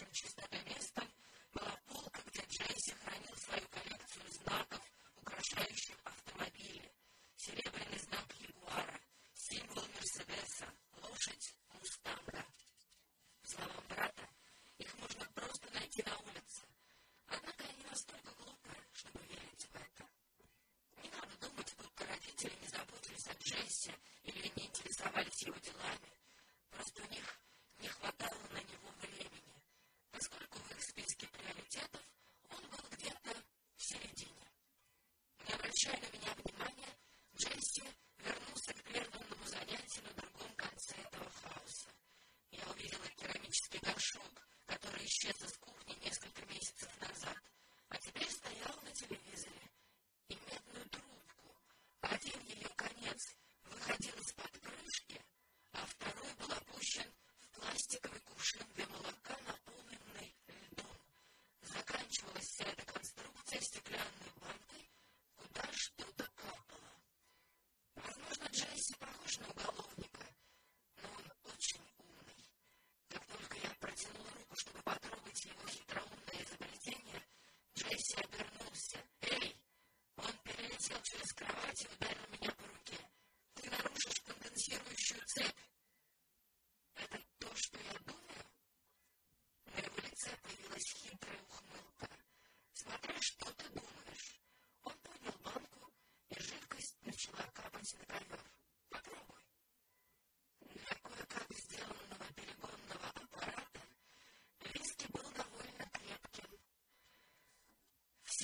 исторически стабилистом, Малафол, как Джаджай, сохранил свою коллекцию знаков. обернулся. «Эй!» Он перелетел через кровать и ударил меня по руке. «Ты нарушишь конденсирующую цепь!»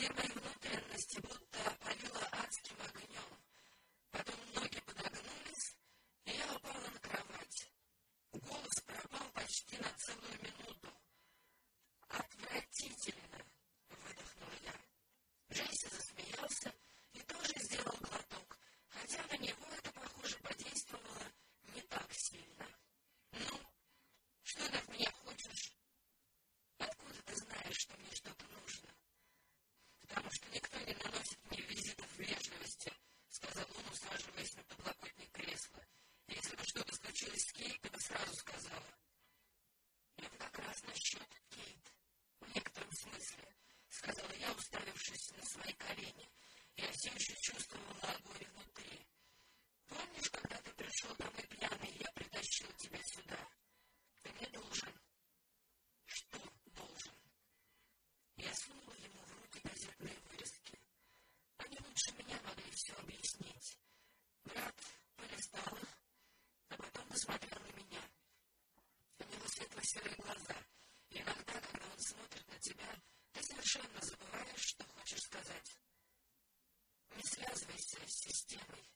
Yemen Hotel Festival совершенно забываешь, что хочешь сказать. Не связывайся с системой.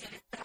Gracias.